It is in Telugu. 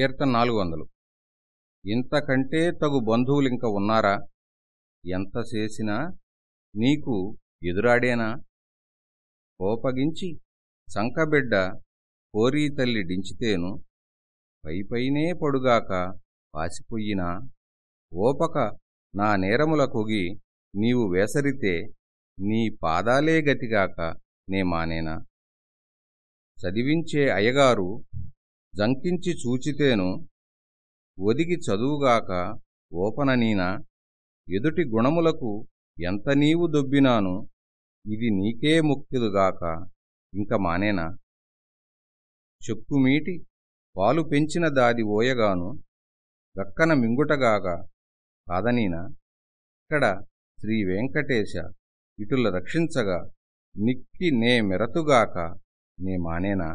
కీర్తన నాలుగు వందలు ఇంతకంటే తగు బంధువులింక ఉన్నారా? ఎంత చేసినా నీకు ఎదురాడేనా? కోపగించి సంకబిడ్డ కోరీ తల్లి డించితేను పైపైనే పడుగాక పాసిపోయినా ఓపక నా నేరముల కొగి నీవు వేసరితే నీ పాదాలే గతిగాక నే మానేనా? చదివించే అయ్యగారు జంకించి చూచితేను ఒదిగి చదువుగాక ఓపననీనా ఎదుటి గుణములకు ఎంత నీవు దొబ్బినాను ఇది నీకే ముక్తిలుగాక ఇంక మానేనా? చెక్కుమీటి పాలు పెంచిన దాది ఓయగాను గక్కన మింగుటగాక కాదనీనా ఇక్కడ శ్రీవెంకటేశ ఇటుల రక్షించగా నిక్కి నే మెరతుగాక నే మానేనా?